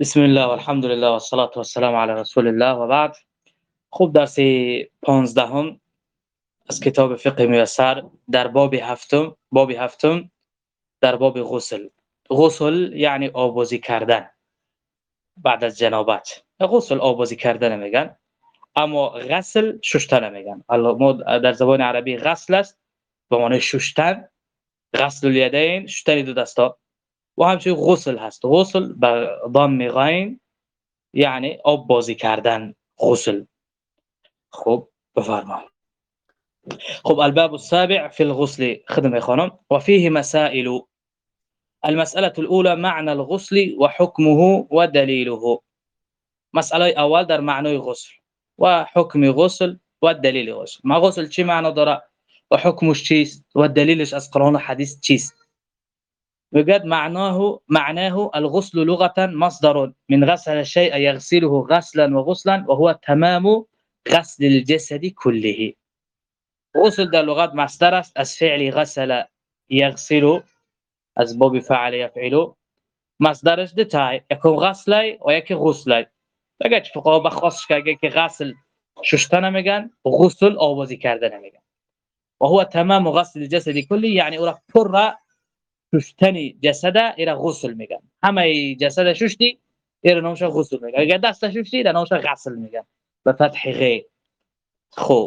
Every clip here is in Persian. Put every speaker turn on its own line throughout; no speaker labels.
بسم الله والحمد لله والصلاة والسلام على رسول الله و بعد خوب درس پانزدهم از کتاب فقه میسر در باب هفتم باب هفتم در باب غسل غسل یعنی آبازی کردن بعد از جنابت غسل آبازی کردن میگن اما غسل ششتن میگن ما در زبان عربی غسل است به معنی ششتن غسل الیدین ششتن دو دستا و همچنین غسل هست. غسل به ضم غین یعنی آب بازی کردن غسل. خب بفرما. خب الباب السابع في الغسل خدمه خانم. وفيه مسائل. المسألة الأولى معنى الغسل وحكمه ودليله مسألة اول در معنای غسل. و حکم غسل و دلیل غسل. ما غسل چی معنا داره؟ و حکمش چیست؟ و دلیلش از قرآن و حدیث بجد معناه معناه الغسل لغة مصدر من غسل الشيء يغسله غسلا وغسلا وهو تمام غسل الجسد كله. غسل در لغت مصدر است از فعل غسل يغسل از باب فعل يفعل. مصدرش تای یکی غسل و یکی غسل فقها بخواستش که غسل ششتن میگن غسل آوازی کردن میگن و هو تمام غسل الجسد كله يعني أو را پر ششتن جسد ایرا غسل میگن. همه جسد ششتی ایرا نامش غسل میگن. اگر دست ششتی در نامش غسل میگن. به فتح خو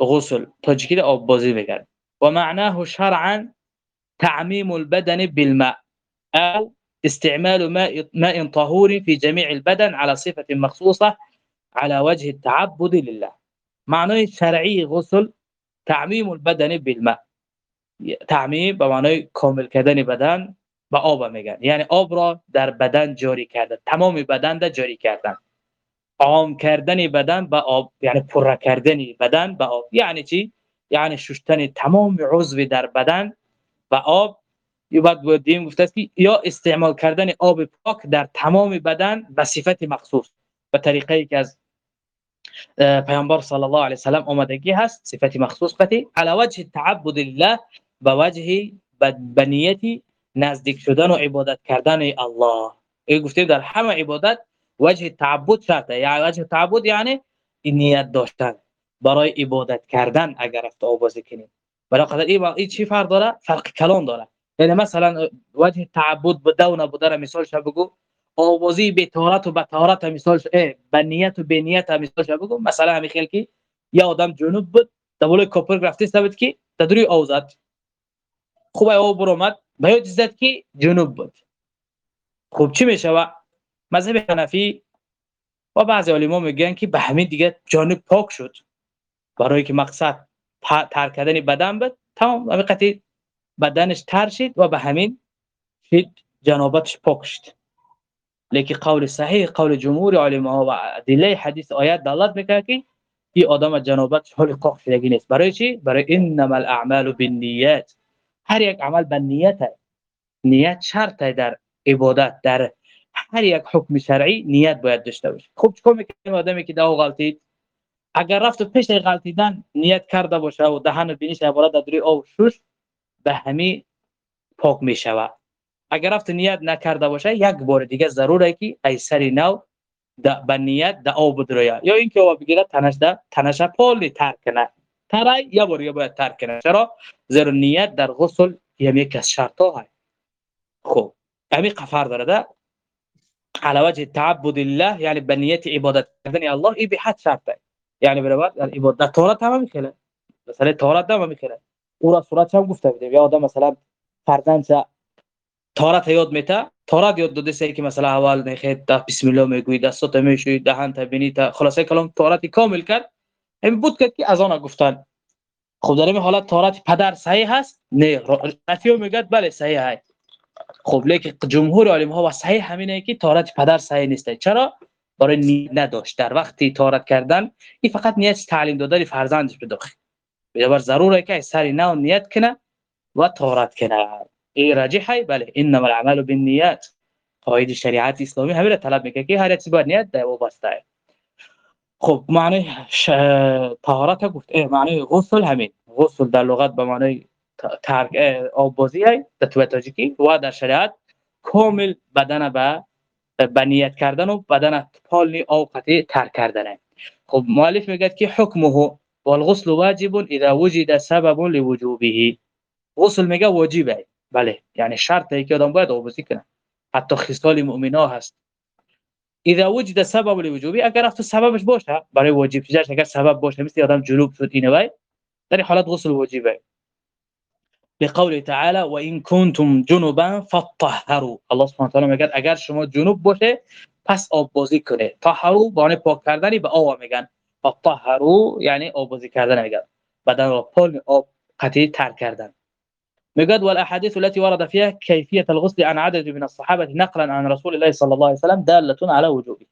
غسل. تاجیکی آب بازی میگن و معناه شرعا تعميم البدن بالماء. او استعمال ماء ماء طهور في جميع البدن على صفة مخصوصة على وجه التعبد لله. معناه شرعي غسل تعميم البدن بالماء. تعمیم به معنای کامل کردن بدن به آب میگن. یعنی آب را در بدن جاری کردن. تمام بدن را جاری کردن. عام کردن بدن به آب یعنی پر کردن بدن به آب. یعنی چی؟ یعنی شستن تمام عضو در بدن و آب. یا بعد بودیم گفته است که یا استعمال کردن آب پاک در تمام بدن به صفت مخصوص. به طریقه ای که از پیامبر صلی الله علیه و سلم آمدگی هست صفت مخصوص قتی علی وجه تعبد الله به وجه بنیتی نزدیک شدن و عبادت کردن الله. ای گفتیم در همه عبادت وجه تعبد شرطه. یعنی وجه تعبد یعنی نیت داشتن. برای عبادت کردن اگر رفت آوازی کنیم قدر این این چی فرق داره؟ فرق کلان داره. یعنی مثلا وجه تعبد به دو نبوده مثال شب بگو. آوازی به طهارت و به طهارت مثال اه به نیت و به نیت مثال شب بگو. مثلا همین خیلی که یا آدم جنوب بود دبول کپر رفته ثابت کی؟ تدری اوزاد خوب او برآمد به یاد زد که جنوب بود. خوب چی میشه مذهب حنفی و بعضی علما میگن که به همین دیگه جانب پاک شد. برای که مقصد ترک کردن بدن بود. تمام حقیقتی بدنش تر شد و به همین شد جنابتش پاک شد. لیکن قول صحیح قول جمهور علما و ادله حدیث آیات دلالت می‌کنه که این آدم جنابت حال پاک شدگی نیست. برای چی؟ برای انما الاعمال بالنیات. هر یک عمل به نیت نیت شرط در عبادت در هر یک حکم شرعی نیت باید داشته باشه خب چیکار می‌کنیم آدمی که دو غلطید اگر رفت پیش غلطیدن نیت کرده باشه و دهن و بینیش عبارت در او شوش به همی پاک می‌شود. اگر رفت نیت نکرده باشه یک بار دیگه ضروره که ای سری نو به نیت د آب بدرویا یا اینکه او بگیره تنش ده تنش پالی ترک کنه ترای یا بار باید ترک کنه چرا؟ زیرا نیت در غسل یم یک از شرط ها خب همین قفر داره ده. على وجه تعبد الله یعنی به عبادت کردن الله ای به حد شرطه یعنی برای عبادت در طهارت هم می‌کنه. مثلا طهارت هم می‌کنه. او را صورت هم گفته بودیم یا آدم مثلا فرزند طهارت یاد میته طهارت یاد داده سه که مثلا اول نخید بسم الله میگوی دستات می‌شوی دهن تا بینی تا خلاصه کلام طهارت کامل کرد. این بود که از آن گفتن. خب در این حالت طهارت پدر صحیح هست؟ نه. رفیع میگه بله صحیح هست. خب لیکن جمهور علم ها و صحیح همینه که طهارت پدر صحیح نیست چرا؟ برای نیت نداشت. در وقتی طهارت کردن این فقط نیت تعلیم دادن فرزندش به داخل بنابر ضروره که سری نو نیت کنه و طهارت کنه. این راجحه بله. انما العمل بالنیات قواعد شریعت اسلامی همین طلب می‌کنه. که هر چیزی با نیت وابسته خب معنی ش... طهارت گفت معنی غسل همین. غسل در لغت به معنی ترک آب بازی های در تاجیکی و در شریعت کامل بدن به بنیت کردن و بدن پال او قطعی ترک کردنه خب مؤلف میگه که حکمه والغسل واجب اذا وجد سبب لوجوبه. غسل میگه واجبه. بله یعنی شرطه که آدم باید آبوزی کنه. حتی خصال مؤمنا هست. اذا وجد سبب لوجوبه اگر افت سببش باشه برای واجب شدنش اگر سبب باشه مثل آدم جنوب شد اینه وای در حالت غسل واجبه بقول تعالى وان كنتم جنبا فطهروا. الله سبحانه وتعالى میگه اگر شما جنوب باشه پس آب بازی کنه. طهروا معنی پاک کردنی به آب میگن. فطهروا یعنی آب بازی کردن میگن. بدن را پاک آب قطعی ترک کردن. میگد والاحاديث التي ورد فيها كيفية الغسل عن عدد من الصحابة نقلا عن رسول الله صلى الله عليه وسلم دالة على وجوبه.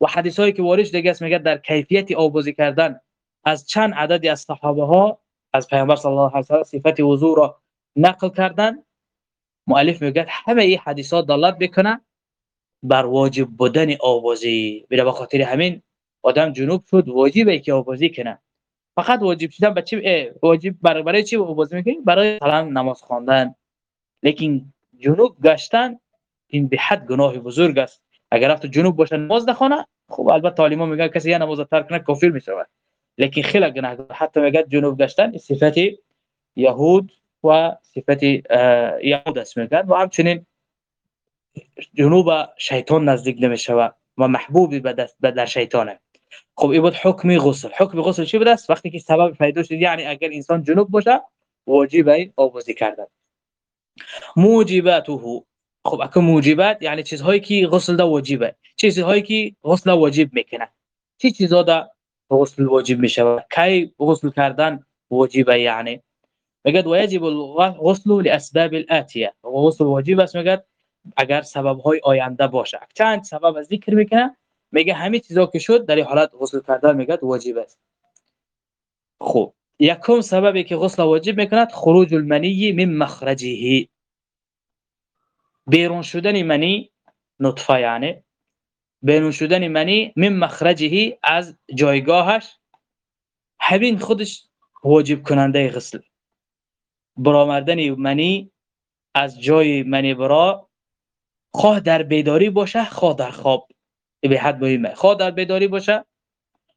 و حدیثایی که وارد است در کیفیت آبوزی کردن از چند عددی از صحابه ها از پیامبر صلی الله علیه و سلم صفت وضو را نقل کردن. مؤلف میگه همه این حدیثات دلالت میکنه بر واجب بودن بلا به خاطر همین آدم جنوب شد واجبه که آوازی کنه. فقط واجب شدن به چی؟ واجب برای, برای چی آوازی می‌کنی؟ برای مثلا نماز خواندن. لیکن جنوب گشتن این به حد گناه بزرگ است. اگر رفت جنوب باشه نماز نخونه خب البته تعلیما میگن کسی یه نماز ترک کنه کافر میشه لیکن خیلی گناه حتی میگه جنوب گشتن صفت یهود و صفت یهود است میگن. و همچنین جنوب شیطان نزدیک نمیشه و محبوبی به در شیطانه. خب این بود حکم غسل. حکم غسل چی بود وقتی که سبب پیدا شد یعنی اگر انسان جنوب باشه واجب این آبوزی کردن. موجباته خب اكو موجبات یعنی چیزهایی که غسل ده واجبه. چیزهایی که غسل واجب می‌کنه. چی چیزا ده غسل واجب میشه؟ کی غسل کردن واجبه یعنی؟ میگه واجب الغسل لاسباب الاتيه غسل واجب است میگه اگر سبب های آینده باشه. چند سبب ذکر می‌کنه؟ میگه همه چیزا که شد در حالت غسل کردن میگه واجب است. خب یکم سببی که غسل واجب می‌کند خروج المنی من مخرجه. بیرون شدن منی نطفه یعنی بیرون شدن منی من مخرجه از جایگاهش. همین خودش واجب کننده غسل. برآمدن منی از جای منی برا خواه در بیداری باشه خواه در خواب. به حد مهمه. خواه در بیداری باشه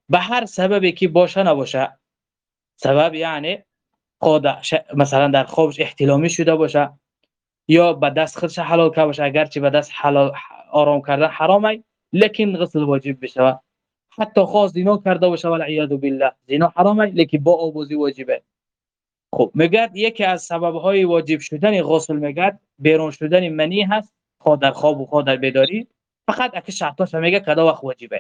به هر سببی که باشه نباشه. سبب یعنی خواه مثلا در خوابش احتلامی شده باشه یا به دست خودش حلال کرده باشه. اگرچه به دست حلال آرام کردن حرامه لیکن غسل واجب بشه. حتی خاص زنا کرده باشه والعیاذ بالله. زنا حرامه لیکن با آبوزی واجبه. خب میگه یکی از سبب های واجب شدن غسل میگه بیرون شدن منی هست. خواه در خواب و خواه در بیداری. فقد أكشعت وفميك كذا وخوجبه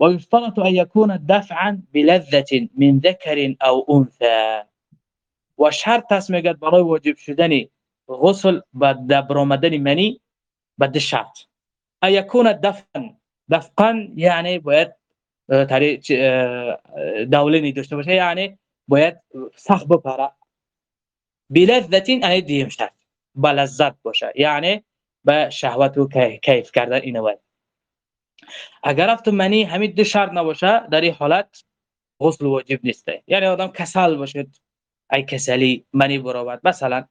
ويشترط أن يكون دفعا بلذة من ذكر أو أنثى. وشرط اسمگت برای واجب شدني غسل و مني آمدن منی بد شرط ایکون دفن دفقن یعنی باید دولینی داشته باشه یعنی يعني بيت بپره بلذت یعنی دیم شرط. بلذت باشه يعني به شهوت و کیف کردن اینو باید. اگر افت منی همین دو شرط نباشه در این حالت غسل واجب نیسته. یعنی آدم کسل باشه ای کسلی منی برابر. مثلا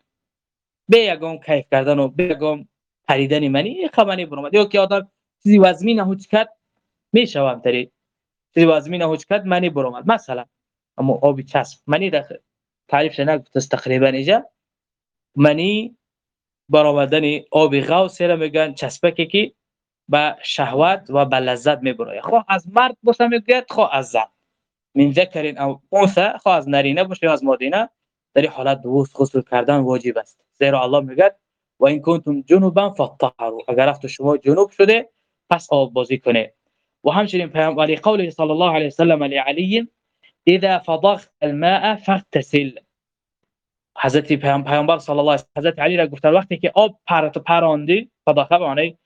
به یگم کیف کردن و به یگم پریدن منی خبنی برامد یا که آدم چیزی وزمی نهوچ کرد می‌شوم تری. چیزی وزمی نهوچ کرد منی برامد مثلا اما آبی چسب. منی داخل. تعریف نگفت تقریبا اینجا. منی برآمدن آب غوث را میگن چسبکی که به شهوت و به لذت می‌بره خواه از مرد باشه میگه خواه از زن. من ذکر او انثى خواه از نرینه باشه از مادینه در حالت دوست غسل کردن واجب است. زیرا الله میگه و این کنتم جنوبا فطهروا اگر رفت شما جنوب شده پس آب بازی کنه. و همچنین پیامبر قول صلی الله علیه و سلم علی علی اذا فضغت الماء فاغتسل. حضرت پیامبر صلی الله علیه حضرت علی را گفتن وقتی که آب پرت پراندی فضاخه معنی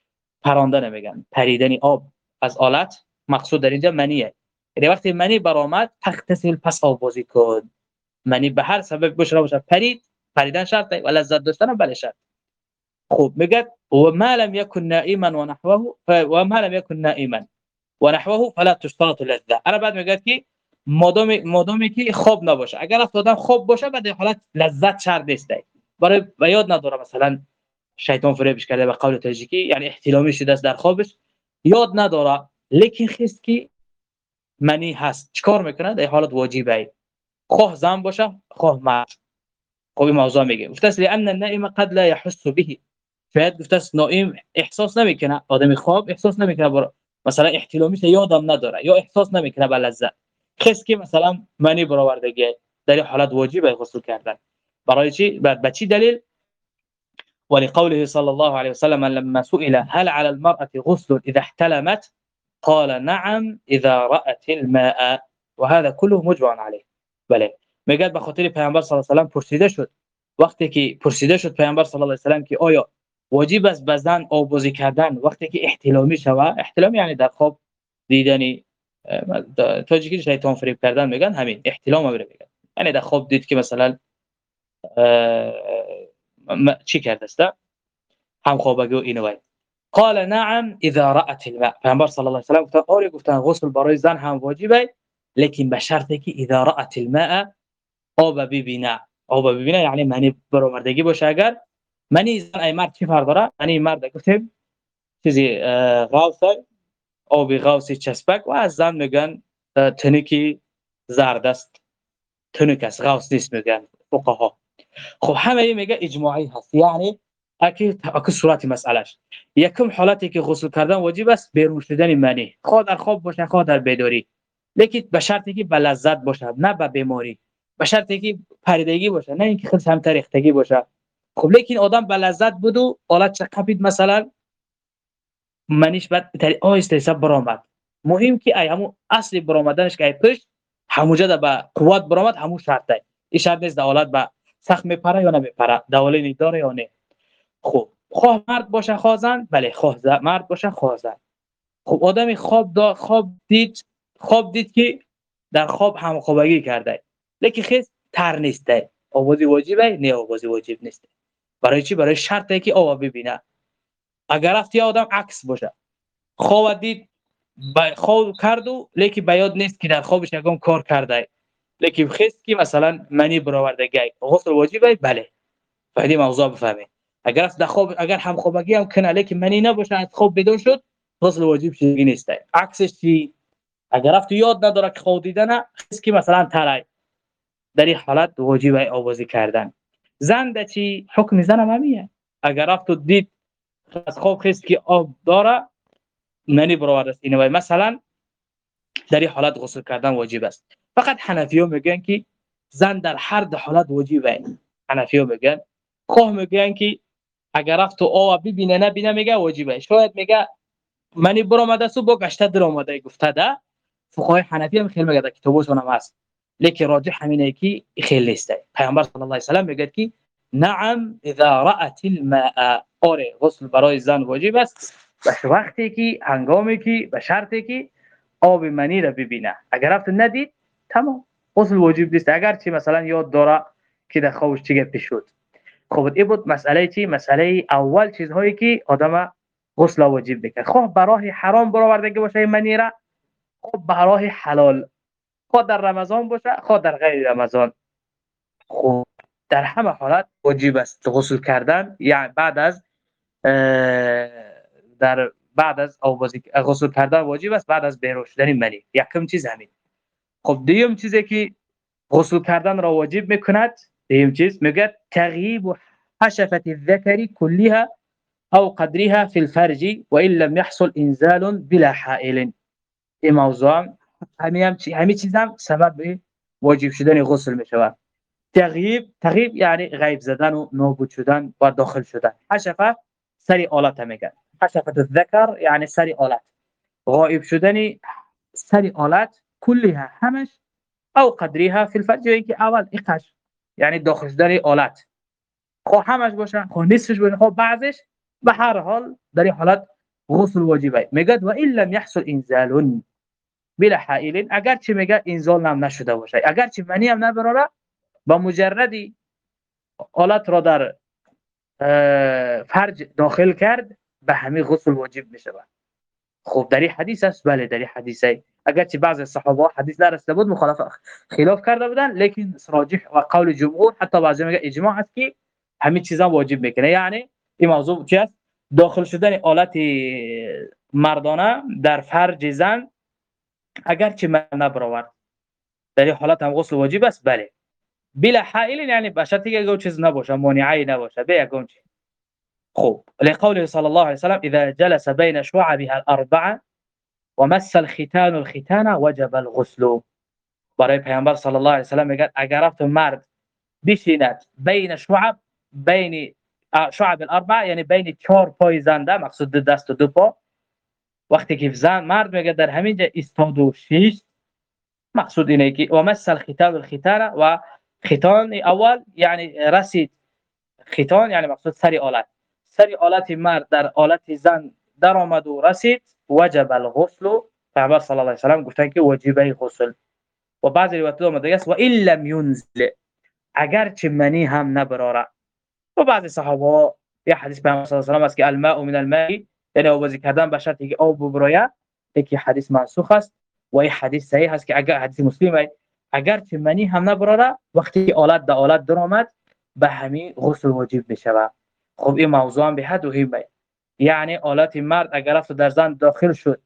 پرانده نمیگن پریدن آب از آلت مقصود در اینجا منیه. یعنی وقتی منی برآمد تغتسل پس آب بازی کن. منی به هر سبب باشه باشه پرید پریدن شرطه و لذت داشتن بله شرط. خوب میگه و ما لم يكن نائما ونحوه و ما لم يكن نائما ونحوه فلا تشترط لذه انا بعد میگه که مادام مادامی که خواب نباشه. اگر افتادن خواب باشه بعد حالت لذت شرط نیست. برای و یاد نداره مثلا شیطان فریبش کرده به قول تاجیکی یعنی احتلامی شده است در خوابش. یاد نداره لیکن خیست که منی هست. چیکار می‌کنه در حالت واجبه. خواه زن باشه خواه مرد. این موضوع میگه. گفته است لان النائم قد لا يحس به. شاید گفته است نائم احساس نمی‌کنه. آدم خواب احساس نمی‌کنه. مثلا احتلامیش یادم نداره. یا احساس نمی‌کنه به لذت. خیست که مثلا منی برآوردگی در حالت واجبه غسل کردن. برای چی؟ به چی دلیل؟ ولقوله صلى الله عليه وسلم لما سئل هل على المرأة غسل إذا احتلمت؟ قال نعم إذا رأت الماء. وهذا كله مجمع عليه. بله. میگه به خاطر پیامبر صلی الله علیه و سلم پرسیده شد؟ وقتی که پرسیده شد پیامبر صلی الله علیه و سلم که آیا واجب است بزن آبوزی کردن؟ وقتی که احتلامی شوه احتلام یعنی در خواب دیدنی. تاجیکی شیطان فریب کردن میگن همین احتلام رو میگن. یعنی در خواب دید که مثلا چی کرده است؟ هم خوابگی و اینو قال نعم اذا رأت الماء. پیامبر صلی الله علیه و سلم گفت آره گفتن غسل برای زن هم واجبه لیکن به شرطی که اذا رأت الماء آب ببینه. آب ببینه یعنی معنی برآوردگی باشه. اگر منی زن ای مرد چی فرق داره؟ منی مرد گفتیم چیزی غوث آب غوث چسبک و از زن میگن تنکی زرد است. تنک است غوث نیست میگن فقها. خب همه میگه اجماعی هست. یعنی اکی اکی صورت مسئلهش. یکم حالتی که غسل کردن واجب است بیرون شدن منی. خواه در خواب باشه خواه در بیداری. لیکن به شرطی که به لذت باشه نه به بیماری. به شرطی که پریدگی باشه نه اینکه خیلی هم باشه. خب لیکن آدم به لذت بود و حالت چقپید مثلا؟ منیش بعد آهسته آهسته برآمد. مهم که ای همو اصل برآمدنش که پشت هموجه به قوت برآمد همو شرطه. این شرط نیست حالت به سخت میپره یا نمیپره دوالی داره یا نه. خب خواه مرد باشه خوازن بله خواه مرد باشه خوازن. خب آدمی خواب دا خواب دید خواب دید که در خواب هم خوابگی کرده. لیکن خیلی تر نیسته. آوازی واجبه نه آوازی واجب نیست برای چی؟ برای شرطه که آوا ببینه. اگر رفتی آدم عکس باشه. خواب دید خواب کرد و لیکن بیاد نیست که در خوابش یکم کار کرده. لیکن خیست که مثلا منی برآوردگی. غسل واجبه بله. فهدی موضوع بفهمید اگر است خواب اگر هم خوابگی هم کنه لیکن منی نباشه از خواب بیدار شد غسل واجب چیزی نیست. عکسش چی؟ اگر رفت یاد نداره که خواب دیدن خیست که مثلا ترای در این حالت واجب آوازی کردن. زن چی؟ حکم زن هم همیه. اگر رفت دید از خواب خیست که آب داره منی برآورده است. اینو مثلا در این حالت غسل کردن واجب است. فقط حنفی ها میگن که زن در هر ده حالت واجبه حنفی ها میگن. خواه میگن که اگر رفت تو آوا ببینه نبینه میگه واجبه شاید میگه منی برآمده سو با گشته در آمده گفته ده. فقهای حنفی هم خیلی میگه در کتابشون هم هست. لیکن راجح همینه که خیلی نیست پیامبر صلی الله علیه و میگه که نعم اذا رأت الماء. آره غسل برای زن واجب است. وقتی که هنگامی که به شرطی که آب منی را ببینه. اگر رفت ندید تمام. غسل واجب نیست. اگر چی مثلا یاد داره که در خوابش چی پیش شد. خب این بود مسئله چی؟ مسئله اول چیزهایی که آدم غسل واجب بکنه خب برای حرام برآورده باشه منی را. خب برای حلال. خود در رمضان باشه. خود در غیر رمضان. خب در همه حالت واجب است. غسل کردن یعنی بعد از در بعد از آوازی غسل کردن واجب است بعد از بیرون شدن منی. یکم چیز همین. خب دوم چیزی که غسل کردن را واجب می‌کند دوم چیز؟ میگه تغییب حشفه الذکر كلها او قدرها في الفرج وان لم يحصل انزال بلا حائل. این موضوع همین همین چیز هم سبب واجب شدن غسل می‌شود. تغییب تغییب یعنی غیب زدن و نابود شدن و داخل شدن. حشفه سری آلات ئۆڵەتە حشفت الذكر یعنی سری آلات غائب شدنی سری آلات کلیها همش أو قدرها في الفجر يعني أول إقاش یعنی داخل شدني آلات خو همش باشه خو نیستش باشه خو بعضش به هر حال در حالت غسل واجبه. میگد و این لم يحصل انزال بلا حائل. اگر چه میگه انزال هم نشده باشه. اگر چه منی هم نبراره با مجردی حالت را در فرج داخل کرد به همه غسل واجب میشه خب در این حدیث است؟ بله در این حدیث اگرچه بعضی صحابه حدیث نرسیده بود مخالف خلاف کرده بودن لیکن راجح و قول جمهور حتی بعضی میگه اجماع است که همین چیزا واجب می‌کنه. یعنی این موضوع چی است؟ داخل شدن آلت مردانه در فرج زن اگر چه من نبرآورد در این حالت هم غسل واجب است؟ بله. بلا حائل یعنی بشرطی که چیز نباشه مانعی نباشه به یگون چی خب لقوله صلى الله عليه وسلم إذا جلس بين شعبها الاربعه ومس الختان الختان وجب الغسل. برای پیامبر صلی الله علیه و سلم میگه اگر رفت مرد بشیند بین شعب بین شعب الأربع یعنی بین چهار پای زنده مقصود دست و دو پا. وقتی که زن مرد میگه در همینجا استاد و شیش مقصود اینه که و الختان الختان و ختان اول یعنی رسید ختان یعنی مقصود سری آلت. سری آلت مرد در آلت زن در آمد و رسید. وجب الغسل. پیامبر صلی الله علیه و سلم گفتن که واجبه غسل. و بعض روایت اومده است. و ان لم ينزل اگر چه منی هم نبراره. و بعض صحابه یا حدیث پیامبر صلی الله علیه و است که الماء من الماء. یعنی آبازی کردن به شرطی که آب ببراید. یکی حدیث منسوخ است. و این حدیث صحیح است که اگر حدیث مسلم اگر چه منی هم نبراره وقتی آلت در آلت در آمد به همین غسل واجب می‌شود خب این موضوع هم به حد و یعنی آلت مرد اگر رفت در زن داخل شد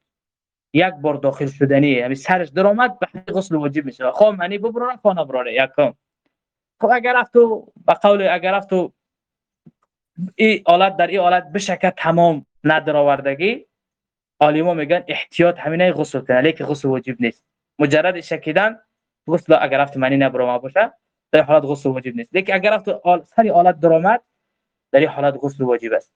یک بار داخل شدنی یعنی سرش در آمد به غسل واجب میشه خب معنی ببرونه خب نبراره یکم. خب اگر رفت به قول اگر رفت این آلت در این آلت بشکه تمام ندر آوردگی عالما میگن احتیاط همینه غسل کنه لیکن غسل واجب نیست. مجرد شکیدن غسل اگر رفت معنی نبرما باشه در حالت غسل واجب نیست. لیکن اگر رفت آل سری آلت در آمد در این حالت غسل واجب است.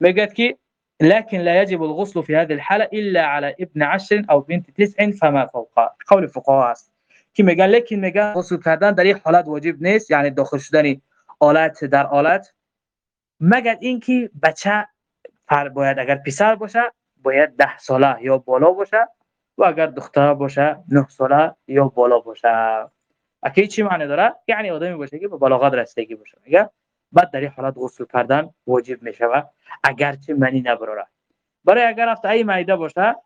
میگه که لكن لا يجب الغسل في هذه الحالة إلا على ابن عشر أو بنت تسع فما فوق. قول الفقهاء است. که میگن لیکن غسل کردن در این حالت واجب نیست یعنی داخل شدن آلت در آلت. مگر اینکه بچه پر باید اگر پسر باشه باید ده ساله یا بالا باشه. و اگر دختر باشه نه ساله یا بالا باشه. اکی چی معنی داره؟ یعنی آدمی باشه که به بلاغت رسیدگی باشه. میگه بعد در این حالت غسل کردن واجب می شود اگرچه منی نبراره. برای اگر رفت ای معده باشه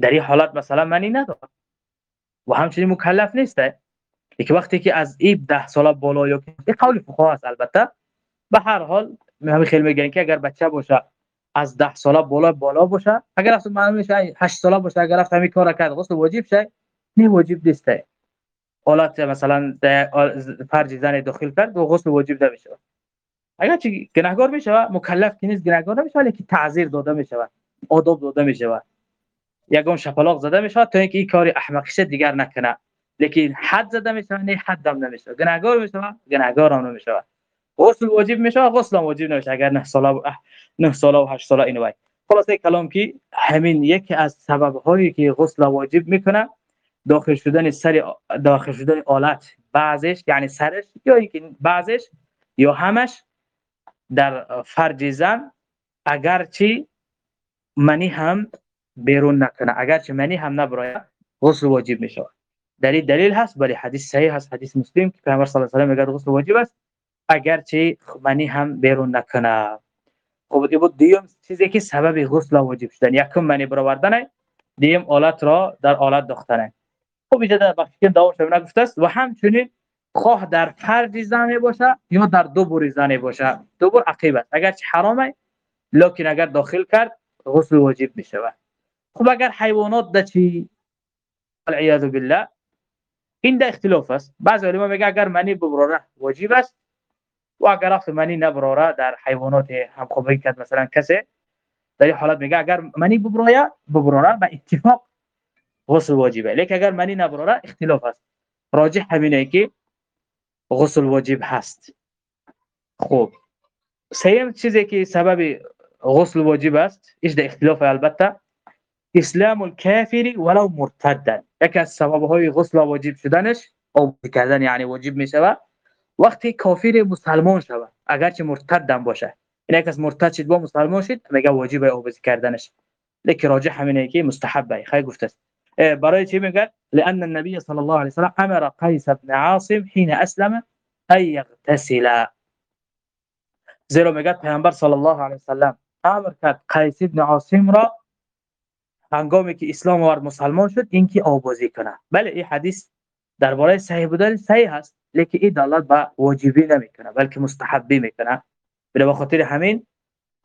در این حالت مثلا منی نداره. و همچنین مکلف نیسته. که وقتی که از این ده ساله بالا یا این قول فقها است البته. به هر حال همین خیلی میگن که اگر بچه باشه از ده ساله بالا بالا باشه. اگر اصلا معلوم میشه 8 ساله باشه اگر رفت همین کار کرد. غسل واجب شه؟ نه واجب نیسته حالت مثلا فرج زن داخل کرد و غسل واجب نمیشه. اگر چی گناهگار میشه مکلف که نیست گناهگار نمیشه ولی که تعذیر داده میشه آداب داده میشه. یگان شپلاق زده میشه تا اینکه این کار احمقیشه دیگر نکنه. لیکن حد زده میشه نه حد هم نمیشه. گناهگار میشه گناهگار هم نمیشه. غسل واجب میشه غسل واجب نمیشه. اگر 9 ساله 9 ساله و 8 ساله اینو خلاصه کلام که همین یکی از سبب هایی که غسل واجب می‌کنه داخل شدن سر داخل شدن آلت بعضش یعنی سرش یا اینکه بعضش یا همش در فرج زن اگرچه منی هم بیرون نکنه. اگرچه منی هم نبراید غسل واجب میشه. این دلیل هست ولی حدیث صحیح هست حدیث مسلم که پیامبر صلی الله علیه و میگه غسل واجب است. اگرچه منی هم بیرون نکنه. خب این بود دیوم چیزی که سبب غسل واجب شدن. یکم منی برآوردن دیم آلت را در آلت داختنه. خب اینجا در بخشی که داور شما گفته است و همچنین خواه در فرج زنه باشه یا در دو بور زنه باشه. دو بور عقیب است. اگر چه حرامه لکن اگر داخل کرد غسل واجب میشه خب اگر حیوانات ده چی؟ العیاذ بالله. این ده اختلاف است. بعضی علما میگه اگر منی ببراره واجب است. و اگر رفت منی نبراره در حیوانات هم خوبی کرد مثلا کسی. در این حالت میگه اگر منی ببراره ببراره به اتفاق غسل واجبه. لیکن اگر منی نبراره اختلاف است راجح همینه که غسل واجب هست. خب. سیم چیزی که سبب غسل واجب است ایش ده اختلاف البته اسلام الكافر ولو مرتدا. یکی از سبب های غسل واجب شدنش او کردن یعنی واجب میشه وقتی کافر مسلمان شود اگرچه مرتد هم باشه. این یک از مرتد شد با مسلمان شد میگه واجب او کردنش. لیکن راجح همینه که مستحبه خیلی گفته است. برای چی میگه؟ لان النبي صلى الله عليه وسلم امر قيس بن عاصم حين اسلم ان يغتسل زیرا میگه پیامبر صلی الله علیه وسلم امر کرد قیس بن عاصم را هنگامی که اسلام آورد مسلمان شد اینکه آبازی کنه. بله این حدیث درباره صحیح بودن صحیح هست. لیکن این دلالت به واجبی نمی‌کنه بلکه مستحبی می‌کنه به خاطر همین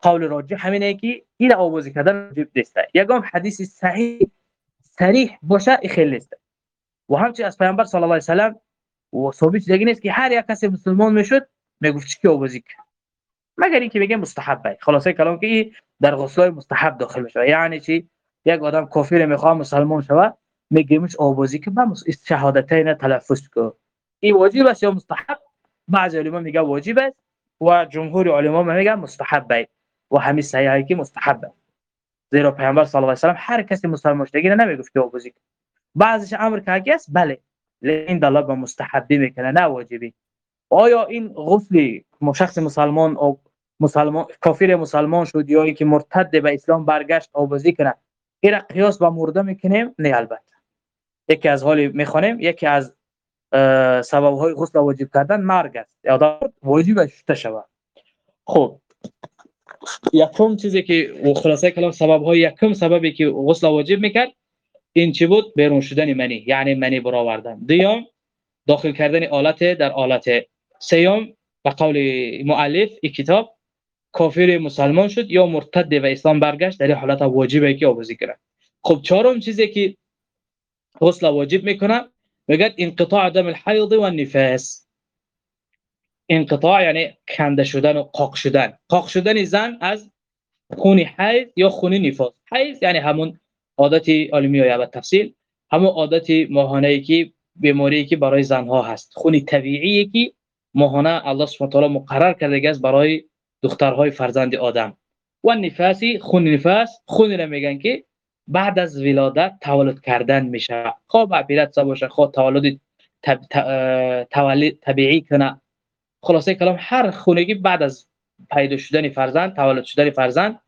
قول راجح همینه که این آوازی کردن واجب نیست یگام حدیث صحیح صریح باشه خیلی است و همچی از پیامبر صلی الله علیه و سلم و ثابت دیگه نیست که هر یک کسی مسلمان می‌شد می‌گفت چی آوازی کرد مگر اینکه بگه مستحبه خلاصه کلام که در غسل مستحب داخل میشه یعنی چی یک آدم کافر می‌خواد مسلمان شوه میگیمش آوازی که با شهادتین تلفظ کو. این واجب است یا مستحب؟ بعض علما میگه واجب است و جمهور علما میگه مستحب و همین صحیحه که مستحب زیرا پیامبر صلی الله علیه و سلم هر کسی مسلمان شده نمی‌گفت که آوازی بعضش امر که است بله. این دلاله به مستحبی می‌کنه نه واجبی. آیا این غسل شخص مسلمان او مسلمان کافر مسلمان شد یا اینکه مرتد به اسلام برگشت آوازی کنه این قیاس با مرده می‌کنیم؟ نه البته. یکی از حالی می‌خوانیم یکی از سبب های غسل واجب کردن مرگ است. یا واجب شده شود خب. یکم چیزی که خلاصه کلام سبب های یکم سببی که غسل واجب می‌کرد این چی بود؟ بیرون شدن منی یعنی منی برآوردن دوم داخل کردن آلت در آلت. سیوم به قول مؤلف این کتاب کافر مسلمان شد یا مرتد و اسلام برگشت در حالت واجبه که آبازی کرد. خب چهارم چیزی که غسل واجب می‌کنه میگه انقطاع دم الحیض و النفاس انقطاع یعنی کنده شدن و قاق شدن. قاق شدن زن از خون حیض یا خون نفاس. حیض یعنی همون عادت عالمی یا تفصیل همون عادت ماهانه ای که بیماری که برای زنها هست. خون طبیعی که ماهانه الله سبحانه تعالی مقرر کرده است برای دخترهای فرزند آدم. و نفاسی خون نفاس خون میگن که بعد از ولادت تولد کردن میشه. خواب عبیرت باشه خواه تولد تولد طبیعی کنه. خلاصه کلام هر خونگی بعد از پیدا شدن فرزند تولد شدن فرزند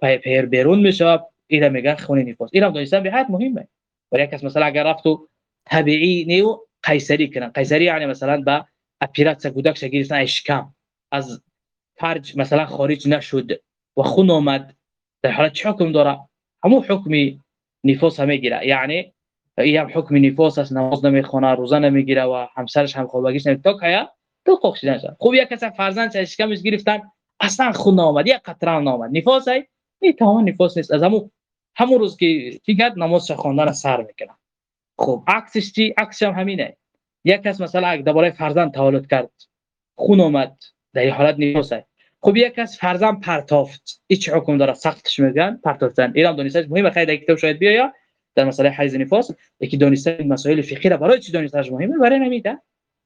پی پیر بیرون میشه. اینا میگن خون نفاس اینا دونستان به حد مهمه. ولی کس مثلا اگر رفت طبیعی نیو قیصری کنن قیصری یعنی مثلا با اپیرات کودک شگیرستان اشکام از فرج مثلا خارج نشد و خون اومد. در حالت چه حکم داره؟ همو حکمی نفاس هم می‌گیره یعنی هم حکم نفاس است نماز نمی‌خونه روزه نمی‌گیره و همسرش هم خوابگیش تا که تو قوق شدن شد خوب یک کس فرزند اشکمش گرفتن اصلا خون نامد یک قطره نامد نفاس ای این تمام نفاس نیست. از همو همون روز که چی کرد نماز خواندن سر می‌کنه خب عکسش چی؟ عکسش هم همینه. یک کس مثلا دوباره فرزند تولد کرد خون اومد در حالت نفاس خب یک کس فرزند پرتافت هیچ حکم داره سختش میگن پرتافتن. اینم دونیستش مهمه. خیلی کتاب شاید بیایا در مسئله حیض نفاس یکی دونیستن مسائل فقهی را برای چی دونیستش مهمه؟ برای نمیده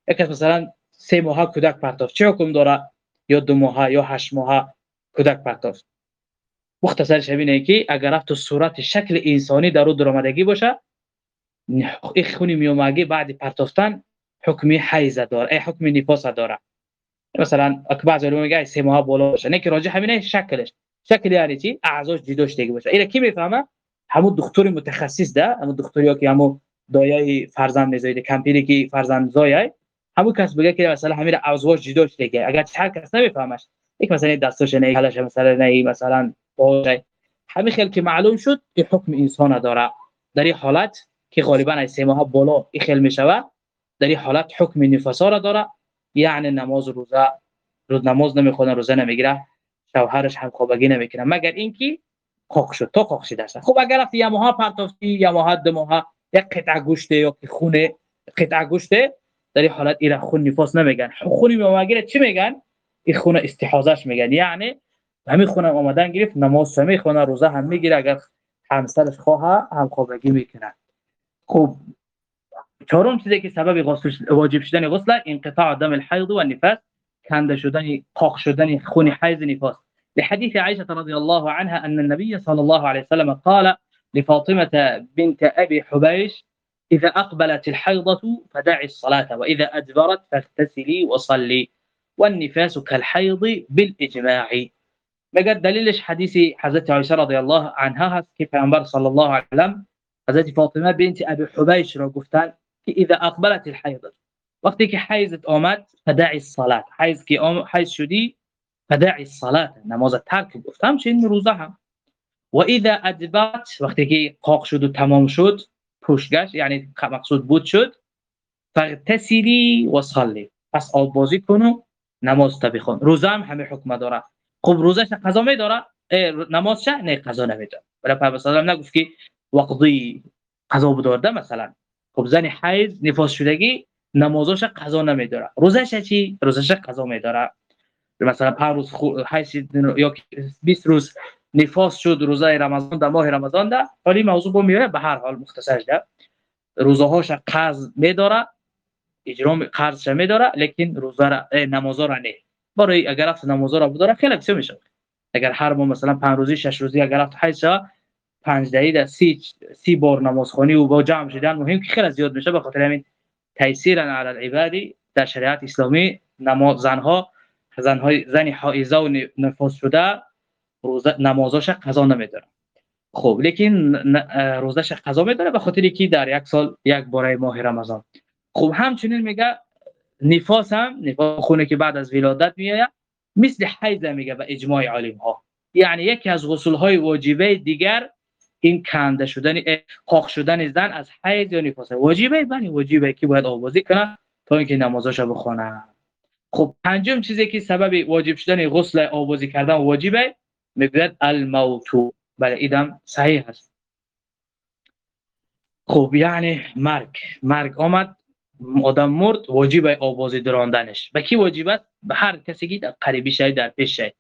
یک کس مثلا سه ماه کودک پرتافت. چه حکم داره؟ یا دو ماه یا هشت ماه کودک پرتافت. مختصرش اینه که اگر تو صورت شکل انسانی در درآمدگی باشه این خونی میومگی بعد پرتافتن حکمی حیض داره ای حکمی نفاس داره. مثلا بعض علما میگه سه ماه بالا باشه. نه که راجع همینه شکلش. شکل یعنی چی؟ اعضاش جداش دیگه باشه. اینا کی می‌فهمه؟ همون دکتر متخصص ده. همون دکتری که همون دایای فرزند میزایده کمپیری که فرزند زایای همون کس بگه که مثلا همین اعضاش جداش دیگه اگر هر کس نمیفهمش. یک مثلا دستش نه کلش مثلا نه مثلا باشه همین خیلی که معلوم شد این حکم انسان داره در این حالت که غالبا ماه بالا این خیل می‌شوه در این حالت حکم نفاسا را داره. یعنی نماز روزه روز نماز نمی‌خونه روزه نمی‌گیره شوهرش هم خوابگی نمی‌کنه مگر اینکه قاق شد تو قاق شده است خب اگر رفتی ماه پرتافتی یا ماه دو ماه یک قطعه گوشت یا که خونه قطعه گوشت در این حالت ایرا خون نفاس نمیگن. خونی می‌گیره چی میگن؟ این خونه استحاضهش میگن. یعنی همین خونه اومدن گرفت نماز هم می‌خونه روزه هم می‌گیره اگر همسرش خواه هم خوابگی می‌کنه. خب چهارم چیزی که سبب غسل واجب شدن غسل انقطاع دم الحیض و النفاس کنده شدن قاق شدن خون حیض نفاس. لحديث عائشة رضي الله عنها أن النبي صلى الله عليه وسلم قال لفاطمة بنت أبي حبيش إذا أقبلت الحيضة فدعي الصلاة وإذا أدبرت فاغتسلي وصلي والنفاس كالحيض بالإجماع. بقد دليلش حديث حضرت عائشة رضي الله عنها كيف أنبر صلى الله عليه وسلم حضرت فاطمة بنت أبي حبيش رو گفتن که اذا اقبلت الحیض وقتی که حیضت آمد فدعی الصلاه حیض که حیض شدی فدعی الصلاه نماز ترک گفتم چه روزه هم. و اذا ادبرت وقتی که قاق شد و تمام شد پوشگش یعنی مقصود بود شد فاغتسلی و صلی. پس آب بازی کن و نماز تا بخون. روزه هم همه حکم داره خب روزش قضا میداره نمازش نه قضا نمیداره برای پیامبر صلی الله نگفت که وقتی قضا بدارده مثلا. خب زن حیض نفاس شدگی نمازش قضا نمیداره. روزش چی؟ روزش قضا میداره. مثلا 5 روز حیض یا 20 روز نفاس شد روزه رمضان در ماه رمضان ده. ولی موضوع با میره به هر حال مختصر ده روزه هاش قضا میداره اجرام قرض میداره لیکن روزه را نمازا را نه. برای اگر افت نمازا را بداره خیلی بسیار میشه. اگر هر ما مثلا 5 روزی 6 روزی اگر افت حج شه 5 دقیقه 30 30 بار نماز خوانی و با جمع شدن مهم که خیلی زیاد میشه. به خاطر همین تیسیر علی العبادی در شریعت اسلامی نماز زنها زنهای زنی حائزه و نفاس شده روزه نمازاش قضا نمیداره خب لیکن روزش قضا میداره به خاطر که در یک سال یک باره ماه رمضان. خب همچنین میگه نفاس هم نفاس خونه که بعد از ولادت میاد مثل حیض میگه به اجماع عالم ها یعنی یکی از غسل های واجبه دیگر این کنده شدن قاق شدن زن از حیض یا نفاس. واجبه بنی واجبه که باید آوازی کنه تا اینکه نمازاشو بخونه خب پنجم چیزی که سبب واجب شدن غسل آوازی کردن واجبه می‌گوید الموت. بله ایدم صحیح هست. خب یعنی مرگ. مرگ آمد آدم مرد واجب آوازی دراندنش. به کی واجب است؟ به هر کسی که قریبی شای در پیش شای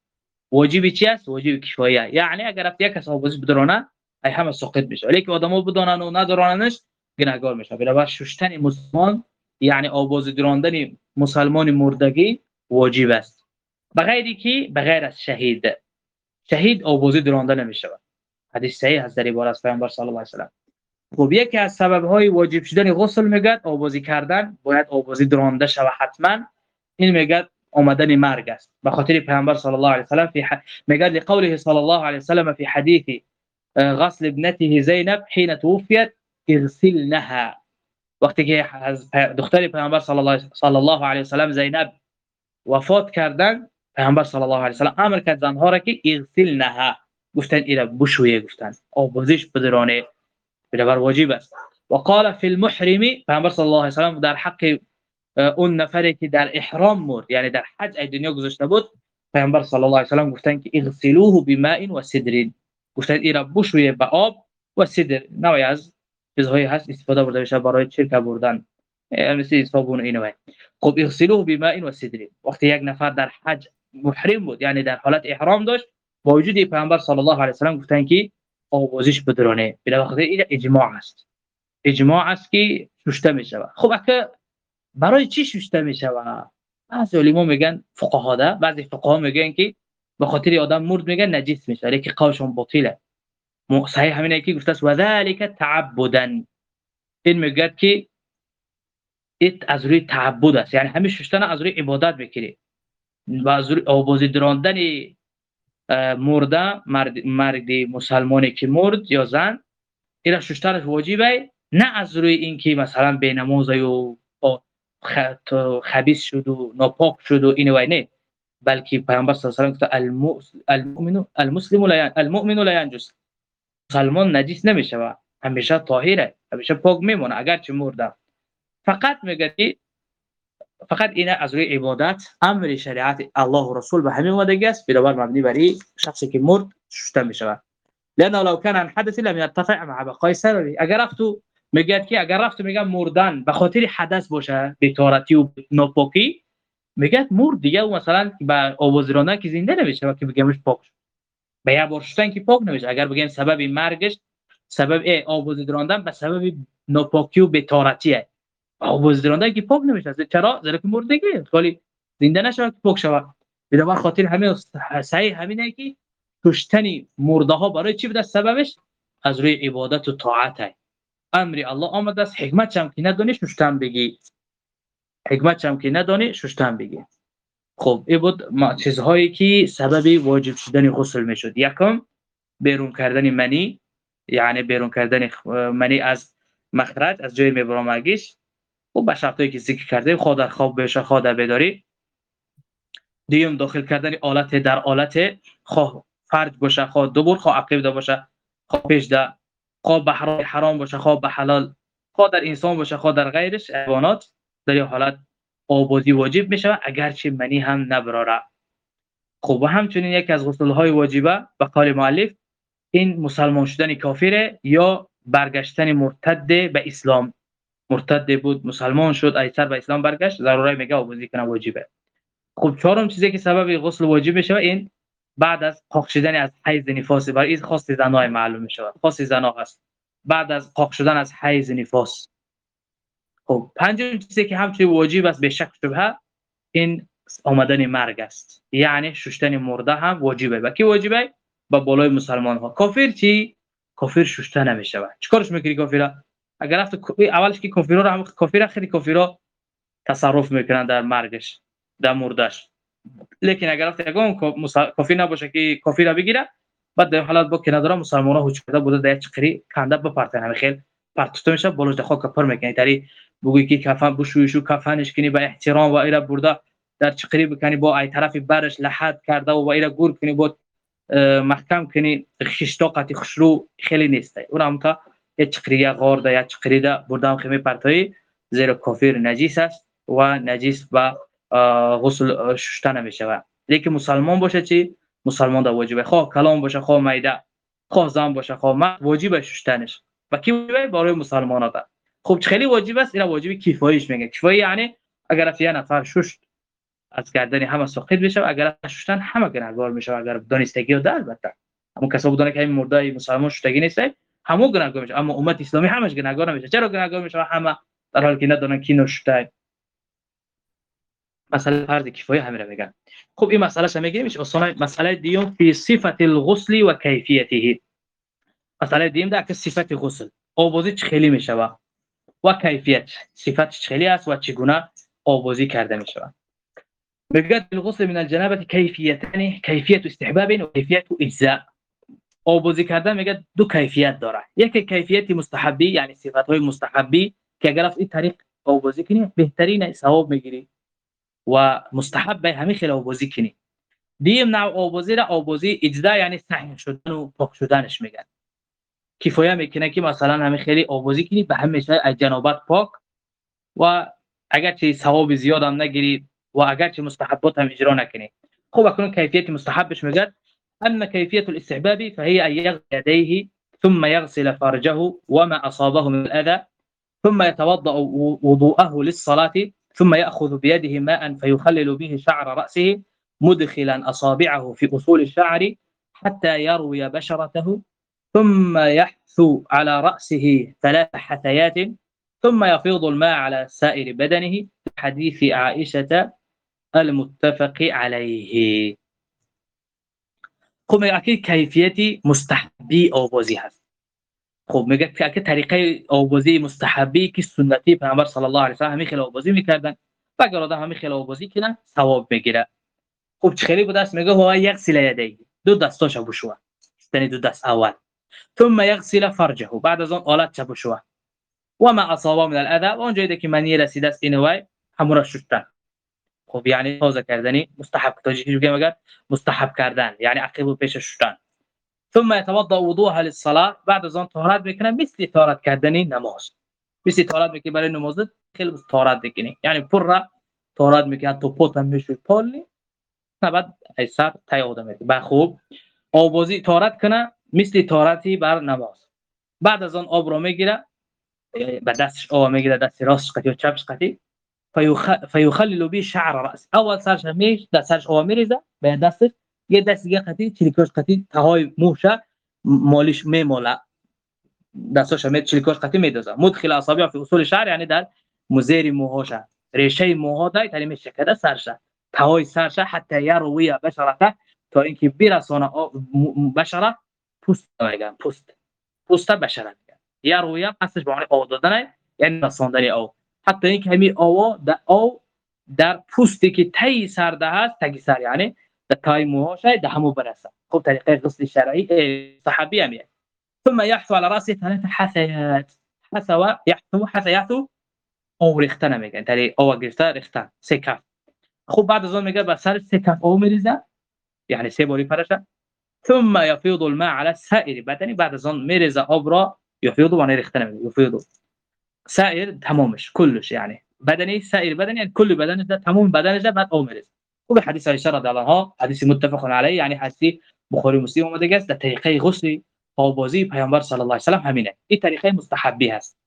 واجب چی است؟ واجب کفایه. یعنی اگر یک کس آوازی بدرانه ای همه ساقط میشه. ولی که آدمو بدانن و ندراننش گناهگار میشه. برای ششتن مسلمان یعنی آوازی دراندن مسلمان مردگی واجب است. بغیری که بغیر از شهید. شهید آوازی درانده نمیشه. حدیث صحیح هست در عبارت پیامبر صلی الله علیه و خب یکی از سبب های واجب شدن غسل میگد آوازی کردن باید آوازی درانده شود حتما. این میگد آمدن مرگ است. به خاطر پیامبر صلی الله علیه و سلم فی میگد لقوله صلی الله علیه و سلم فی حدیث غسل ابنته زینب حين توفیت اغسلنها. وقتی که دختر پیامبر صلی الله علیه و سلم زینب وفات کردن پیامبر صلی الله علیه و سلم أمر کرد زنها را که اغسلنها. گفتن اینا بشویه گفتن. آوازش بدرانه. بنابر واجب است. و قال فی المحرم پیامبر صلی الله علیه و سلم در حق اون نفری که در احرام مرد یعنی در حج دنیا گذاشته بود پیامبر صلی الله علیه و سلم گفتن که اغسلوه بماء و سدر. گفتن اینا بشویه به آب و سدر نوعی از چیزهایی هست استفاده برده بشه برای چرک بردن. مثل صابون اینو خب اغسلوه بماء و سدر وقتی یک نفر در حج محرم بود یعنی در حالت احرام داشت با وجود پیامبر صلی الله علیه و سلم گفتن که آوازش بدرانه. بلا وقت این اجماع است. اجماع است که ششته می شود خب اگه برای چی ششته می شود بعضی علما میگن فقها ده بعضی فقها میگن که به خاطر آدم مرد میگن نجس میشه. که قولشون باطله. صحیح همینه که گفته است و ذلك تعبدا این میگه که ایت از روی تعبد است. یعنی همین ششتن از روی عبادت می‌کنی. و از روی آوازی دراندن مرده مرد مرد مسلمانی که مرد یا زن اینا ششترش واجبه. نه از روی اینکه مثلا به نماز و خبیث شد و ناپاک شد و این وای نه بلکه پیامبر صلی الله علیه و آله المؤمن المسلم لا المؤمن لا ينجس. مسلمان نجس نمیشه همیشه طاهره. همیشه پاک میمونه. اگر چه مرده. فقط میگه فقط اینا از روی عبادت أمر شریعت الله و رسول به همین ودگی است بنابر مبنی بر شخصی که مرد ششته می شود لأنه لو كان عن حدث لم يرتفع مع بقای سببی اگر رفتو میگه که اگر رفتو میگه مردن. به خاطر حدث باشه. بیتارتی و ناپاکی. میگه مرد دیگه و مثلا با آوازرانه که زنده نمیشه و که بگیمش پاک شد. به یه بار شدن که پاک نمیشه اگر بگیم سبب مرگش سبب آواز دراندن به سبب ناپاکی و بیتارتیه بازدرانده که پاک نمیشه چرا؟ زیرا که مردگی ولی زنده نشه که پاک شود. بنابر خاطر همین صحیح همینه که کشتن مرده ها برای چی بوده؟ سببش از روی عبادت و طاعت امر الله آمده است. حکمت چم که ندونی ششتن بگی. حکمت چم که ندونی ششتن بگی. خب این بود چیزهایی که سبب واجب شدن غسل می‌شد. یکم بیرون کردن منی یعنی بیرون کردن منی از مخرج از جای میبرامگیش و به شرطی که ذکر کرده خود در خواب بشه خود در بداری دیوم داخل کردن آلت در آلت خواه فرج باشه خواه دوبر خواه عقیب ده باشه خواه پیش ده خواه به حرام باشه خواه به حلال خواه در انسان باشه خواه در غیرش حیوانات. در حالت آبادی واجب میشه اگرچه منی هم نبراره خب و همچنین یکی از غسل های واجبه به قول مؤلف این مسلمان شدن کافره یا برگشتن مرتد به اسلام. مرتد بود مسلمان شد ایثر به اسلام برگشت ضروری میگه آبادی کنه واجبه. خب چهارم چیزی که سبب غسل واجب میشه این بعد از قاق شدن از حیض نفاس برای خاص زنای معلوم میشه. خاص زنا هست. بعد از قاق شدن از حیض نفاس. خب پنجم چیزی که همچنین واجب است به شک شبهه این آمدن مرگ است. یعنی ششتن مرده هم واجبه. و کی واجبه؟ با بالای مسلمان ها. کافر چی؟ کافر ششته نمیشه چیکارش می‌کنی کافر اگر رفت اولش که کافر رو هم کافر خیلی کافر تصرف می‌کنن در مرگش در مردش لیکن اگر رفت یگان کافر نباشه که کافر را بگیره بعد در حالت با که نداره مسلمان ها کرده بوده در چقری کنده بپرتن. خیلی پرتوته میشه بالوش خاک پر می‌کنی. تری بگوی که کفن بشویشو کفنش کنی به احترام و ایره برده در چقری بکنی با ای طرف برش لحد کرده و ایره گور کنی با محکم کنی خشتا قطی خشرو خیلی نیسته اون هم که یه چقری غار ده یا چقری ده برده هم خیمی پرتایی زیر کافر نجیس است و نجیس و غسل ششته نمیشه لیکن مسلمان باشه چی مسلمان دا واجبه خواه کلام باشه خواه میده خواه زن باشه خواه مرد واجب ششتنش و کی واجبه برای مسلمان ها خب خیلی واجب است اینا واجب کفاییش میگه کفایی یعنی اگر یه نفر ششت از گردن همه ساقط بشه اگر ششتن همه گناهگار میشه اگر دانستگی و البته همون کسا بودن که این مرده مسلمان شتگی نیست همو گناهگار میشه. اما امت اسلامی همش گناهگار میشه چرا گناهگار میشه؟ همه در حالی که ندونن کی نشته. مسئله فرض کفایه همین رو میگن. خب این مسئله شما میگیم اصلا مسئله دیوم فی صفت الغسل و کیفیته. مسئله دیم در که صفت غسل. آبازی چخیلی میشه. و کیفیت صفت چخیلی است و چگونه آبازی کرده میشه میگه الغسل من الجنابة کیفیتان کیفیت استحباب و کیفیت اجزاء آبازی کردن میگه دو کیفیت داره. یکی کیفیت مستحبی یعنی صفات های مستحبی که اگر این طریق آبازی کنی بهترین ثواب میگیری و مستحب به همه خیلی آبازی کنی. دیم نوع آبازی را آبازی اجزا یعنی صحیح شدن و پاک شدنش میگن. کفایه میکنه که مثلا همه خیلی آبازی کنی به همیشه از جنابت پاک و اگر چه ثواب زیاد هم نگیری و اگر چه مستحبات هم اجرا نکنی. خب اکنون کیفیت مستحبش میگه اما كيفيه الاستحباب فهي ان يغسل يديه ثم يغسل فرجه وما اصابه من الاذى ثم يتوضا وضوءه للصلاة ثم يأخذ بيده ماء فيخلل به شعر رأسه مدخلا أصابعه في أصول الشعر حتى يروي بشرته ثم يحثو على رأسه ثلاث حثيات ثم يفيض الماء على سائر بدنه حديث عائشة المتفق عليه. خب أكيد كيفيتي مستحبي أو بوزي هست؟ خب میگه که طریقه آوازی مستحبی که سنتی پیامبر صلی الله علیه و آله همین خیلی آوازی میکردن؟ و اگر آدم همین خیلی آوازی کنه ثواب میگیره. خب چه خیلی بود؟ میگه هو یغسل یدیه دو دستاشو بشوه یعنی دو دست اول. ثم یغسل فرجه. بعد از اون آلت بشوه و ما اصابه من الاذى. و اونجایی که منی رسیده است اینو همون شستن. خب یعنی تازه کردنی مستحب. تاجیکی میگه مستحب کردن. یعنی عقب پیش شستن. ثم يتوضا وضوءها للصلاه بعد از آن طهارت می‌کنه مثل طهارت کردنی نماز. مثل طهارت می‌کنه برای نماز خیلی طهارت بکنی. یعنی پر طهارت می‌کنه. تو پوت هم میشه پالی بعد ایسر تیاده می‌کنه. با خوب آبازی طهارت کنه. مثل طهارتی بر نماز بعد از آن آب رو می‌گیره به دستش آب می‌گیره دست راستش قطی و چپش قطی. فیخلل بی شعر راس اول سرش میش دستش آب میریزه به دستش. یه دست دیگه قطعی چلیکاش قطعی تهای موشه مالش میموله دستاش می چلیکاش قطعی میدازه. مدخل اصابع فی اصول شعر یعنی در مزیر موهاش ریشه موها دای تری میشه کده سرشه تهای سرشه حتی یروی بشرته تا اینکه برسانه بشره. پوست میگن پوست. پوست بشره میگن. یروی اصلش به معنی دادن یعنی رساندن او حتی اینکه همین آوا در او در پوستی که تی سرده هست تگی سر یعنی تای موهاش ده همو برسه. خب طریقه غسل شرعی صحابی هم ثم يحثو على راسه ثلاث حثيات حثو يحثو حث يحثو او ریختن میگن. تری او گرفته ریختن. سه کف. خب بعد از اون میگه بر سر سه او میریزه یعنی سه باری پرشه. ثم يفيض الماء على سائر بدنی بعد از اون میریزه آب را يفيض و ریختن میگه يفيض. سائر تمامش کلش یعنی بدنی سایر بدنی یعنی کل بدنش تمام بدنش بعد آب میریزه خوب حدیث عایشه رضی الله عنها حدیث متفق علیه یعنی حدیث بخاری مسلم اومده است در طریقه غسل آبازی پیامبر الله علیه و سلام همینه. این طریقه مستحبی هست.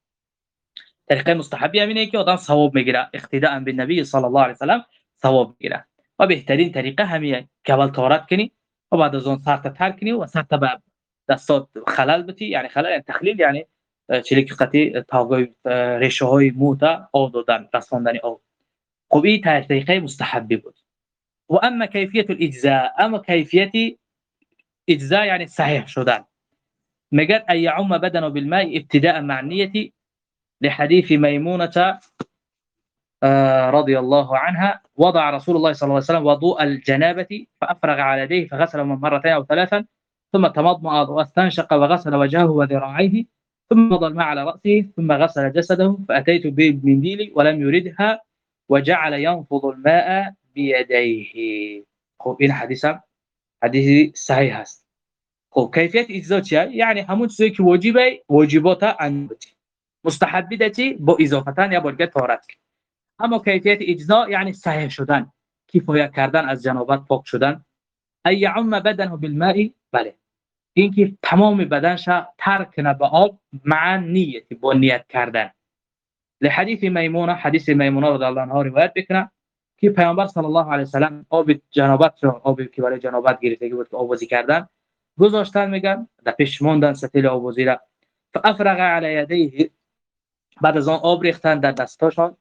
طریقه مستحبی همینه که آدم ثواب میگیره. اقتداء به نبی صلی الله علیه و سلام ثواب میگیره. و بهترین طریقه همینه. که اول طهارت کنی و بعد از اون سر تر کنی و سر به دستات خلل بتی یعنی خلل یعنی تخلیل یعنی چلیک قطعی تاگای ریشه های موتا آب دادن رساندن آب. خب این طریقه مستحبی بود. و اما کیفیت الاجزاء اما کیفیت اجزاء يعني صحيح شدان مجد ان يعم بدنه بالماء ابتداء مع النيه لحديث ميمونه آه، رضي الله عنها وضع رسول الله صلى الله عليه وسلم وضوء الجنابة فأفرغ على يديه فغسل مرتين أو ثلاثا ثم تمضمض واستنشق وغسل وجهه وذراعيه ثم وضع الماء على رأسه ثم غسل جسده فأتيت بالمنديل ولم يردها وجعل ينفض الماء بيديه. خب این حدیث هم حدیث صحیح هست. خب کیفیت اجزا چیه یعنی همون چیزی که واجبه واجبات انجام مستحبی ده اما کیفیت اجزا یعنی صحیح شدن کفایت کردن از جنابت پاک شدن. ای عم بدنه بالماء بله. اینکه تمام بدنش ترک کنه به آب مع با نیت کردن. لحدیث میمونه حدیث میمونه رضی الله عنها روایت بکنه که پیامبر صلی الله علیه و سلام آب جنابت رو آبی که برای جنابت گرفتگی بود که آبوزی کردن گذاشتن میگن در پیش موندن ستیل آبوزی را. فافرغ علی یدیه. بعد از آن آب ریختن در دستاشان.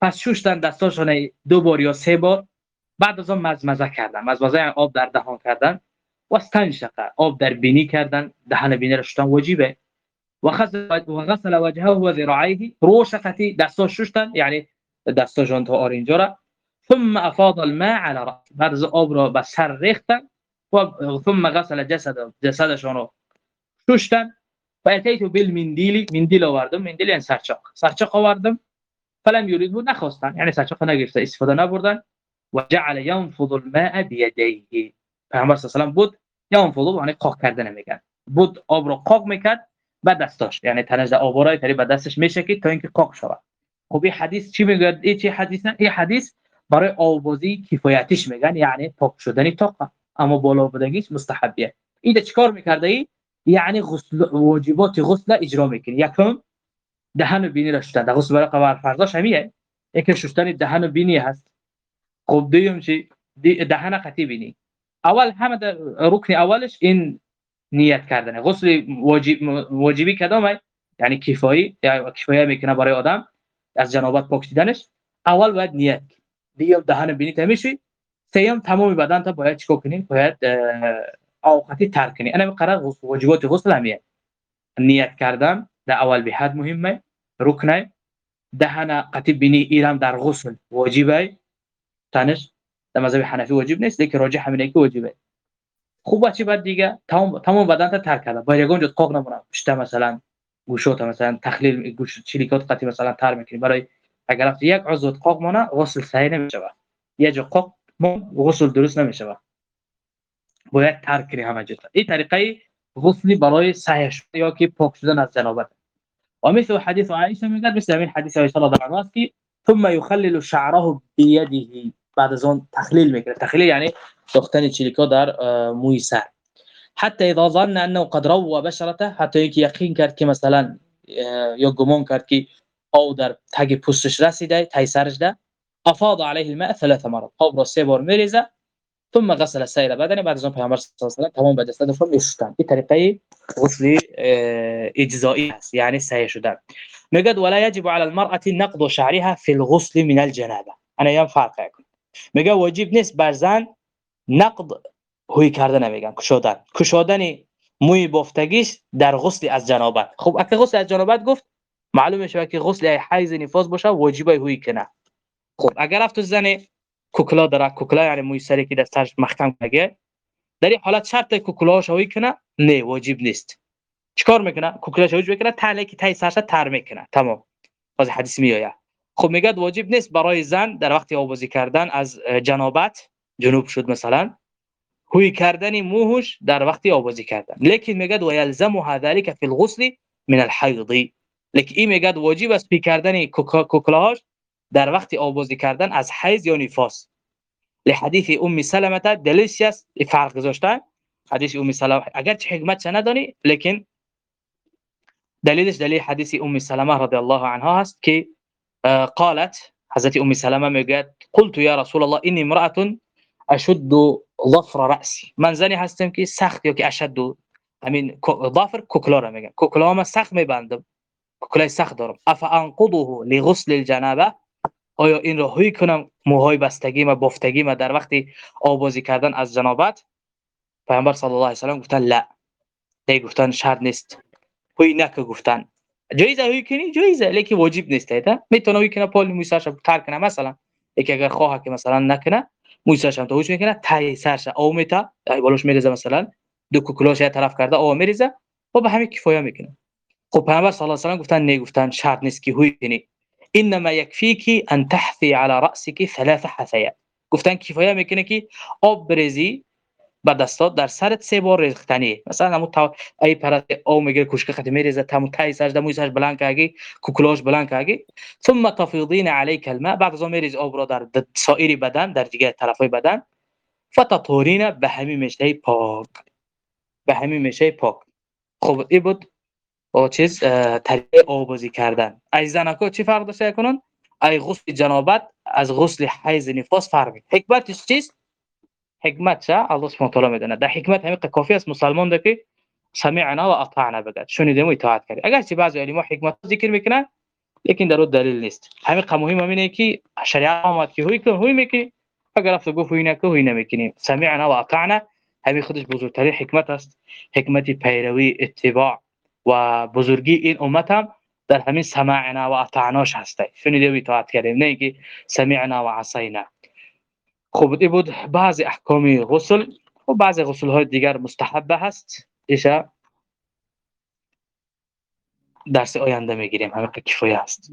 پس شوشتن دستاشان دو بار یا سه بار. بعد از آن مزمزه کردن. مزمزه یعنی آب در دهان کردن. و استنشق آب در بینی کردن. دهان بینی را شستن واجبه. و غسل وجهه و ذراعیه. روشقتی دستاش شوشتن یعنی دستاشان تا آرینجا را. ثم افاض الماء على رأسه بعد از آب را به سر ریختن. و ثم غسل جسد. جسدشان رو شوشتن و اتیت بالمندیل. مندیل آوردم. مندیل یعنی سرچاق. سرچاق آوردم. فلم بود نخواستن یعنی سرچاق نگرفته استفاده نبردن و جعل ينفض الماء بيديه. پیامبر صلی الله بود ينفض یعنی قاق کردن میگن بود آب رو قاق می‌کرد به دستاش یعنی تنش آبورای تری به دستش میشکید تا اینکه قاق شود. خب این حدیث چی میگه این چی حدیث این حدیث برای آوازی کفایتش میگن یعنی پاک شدنی طاقه اما بالا بودنگیش مستحبیه. این چیکار می‌کرده ای؟ یعنی غسل واجبات غسل اجرا می‌کنه. یکم دهن و بینی را شستن در غسل برای قبر فرضاش همیه یکی شستن دهن و بینی هست. خب دویم چی؟ دهن قطی بینی. اول همه رکن اولش این نیت کردنه. غسل واجب واجبی کدامه؟ یعنی کفایی یا کفایه می‌کنه برای آدم. از جنابت پاک اول باید نیت. دیگه دهن بینی تمیشی سیم تمام بدن تا باید چیکار کنی باید اوقاتی ترک کنی انا قرار واجبات غسل همیه نیت کردن. در اول به حد مهمه رکنه دهن قطی بینی ایرام در غسل واجبه تنش در مذهب حنفی واجب نیست لیکن راجح همینه که واجبه خوب چی بعد دیگه تمام تمام بدن تا ترک کرده باید یگون جد قاق نمونه. پشت مثلا گوشوت مثلا تخلیل گوش چلیکات قطی مثلا تر می‌کنی. برای اگر یک عضو قاق مونه غسل صحیح نمیشه یه جا قاق غسل درست نمیشه باید ترک کنی همه جتا این طریقه غسلی برای صحیح شده یا که پاک شدن از جنابت. و مثل حدیث عایشه میگه مثل همین حدیث عایشه رضی الله عنها ثم يخلل شعره بيده. بعد اون تخلیل میکنه تخلیل یعنی ساختن چلیکا در موی سر. حتی إذا ظن أنه قد روى بشرته حتی اینکه یقین مثلا یا گمان کرد که أو در تگ پوستش رسیده تای سرش ده أفاض عليه الماء ثلاث مرات. آب را سه ثم غسل سایر بدنه. بعد از اون پیامبر صلی الله علیه و تمام بدن جسدش رو میشستن این طریقه غسل اجزایی است یعنی صحیح شدن. میگه ولا يجب على المرأة نقض شعرها في الغسل من الجنابه. انا یم فرق کن میگه واجب نیست بر زن نقض هوی کردن. نمیگن کشودن. کشودن موی بافتگیش در غسل از جنابت. خب اگه غسل از جنابت گفت معلومه شوه که غسل حیض نفاس باشه واجبه هوی کنه خب اگر رفت زن کوکلا داره کوکلا یعنی موی سری که دستش محکم کنه. در این حالت شرط کوکلا شوی کنه نه واجب نیست. چیکار می‌کنه؟ کوکلا شوی می‌کنه تله که تای سرش تر می‌کنه. تمام. باز حدیث میآید. خب میگه واجب نیست برای زن در وقتی آوازی کردن از جنابت جنوب شد مثلا هوی کردن موهش در وقتی آوازی کردن. لیکن میگه و ذلك فی الغسل من الحیض لیکن این میگه واجب است پی کردن کوکلاهاش در وقت آبازی کردن از حیض یا نفاس. لحدیث ام سلمه دلیلش است فرق گذاشتن. حدیث ام سلمه اگر چه حکمت ندانی لیکن دلیلش دلیل حدیث ام سلمه رضی الله عنها هست که قالت حضرت ام سلمه میگه قلت یا رسول الله اینی امراه اشد ظفر رأسی. من زنی هستم که سخت یا که اشد همین ظفر کوکلا را میگن. کوکلا ما سخت میبندم. کوکلای سخت دارم. اف انقضه لغسل الجنابه آیا این را هوی کنم موهای بستگی ما بفتگی ما در وقتی آبازی کردن از جنابت؟ پیامبر صلی الله علیه و گفتن لا. دی گفتن شرط نیست. هوی نکه گفتن. جایزه هوی کنی؟ جایزه. لیکن واجب نیست. ایتا. می‌تونه هوی کنه پول موساش تر کنه. مثلا یکی اگر خواه که مثلا نکنه موساش هم تو هوش می‌کنه تای سرش او میتا. بالاش میریزه مثلا. دو کوکلاش یه طرف کرده او میریزه. و به همین کفایه می‌کنه. خب پیامبر صلی الله علیه و گفتن نه گفتن شرط نیست که هوی کنی. إنما يكفيك أن تحثي على رأسك ثلاث حثيات گفتن کفایه میکنه که آب بریزی با دستات در سرت سه بار ریختنی مثلا همون تا ای پرت أو میگه کوشک خط میریزه تمو تای سجده موی سج بلند کاگی کوکلاش بلند کاگی ثم تفیضین عليك الماء بعد از میریز آب را در سایر بدن در دیگه طرفای بدن. فتطهرین به همین میشه پاک. به همین میشه پاک. خب این بود چیز طریق آبازی کردن. از زنکا چی فرق داشته کنن؟ ای غسل جنابت از غسل حیض نفاس فرق حکمتش چیست حکمت چه؟ الله سبحانه تعالی می‌دونه. در حکمت همین کافی است. مسلمان ده که سمعنا و اطعنا بگد. شنیدیم و اطاعت کرد اگر چه بعضی علما حکمت ذکر می‌کنن لیکن در دلیل نیست. همین مهم همینه که شریعت آمد که هوی کن هوی می‌کنی. اگر رفت گفت هوی نکه هوی نمی‌کنیم سمعنا و اطعنا همین خودش بزرگترین حکمت است. حکمت پیروی اتباع. و بزرگی این امت هم در همین سماعنا و اطعناش هسته شنیده و اطاعت کردیم نه که سمعنا و عصینا. خب این بود بعض احکام غسل و بعض غسل های دیگر مستحبه هست. ایشا درس آینده می‌گیریم. همه کفایه هست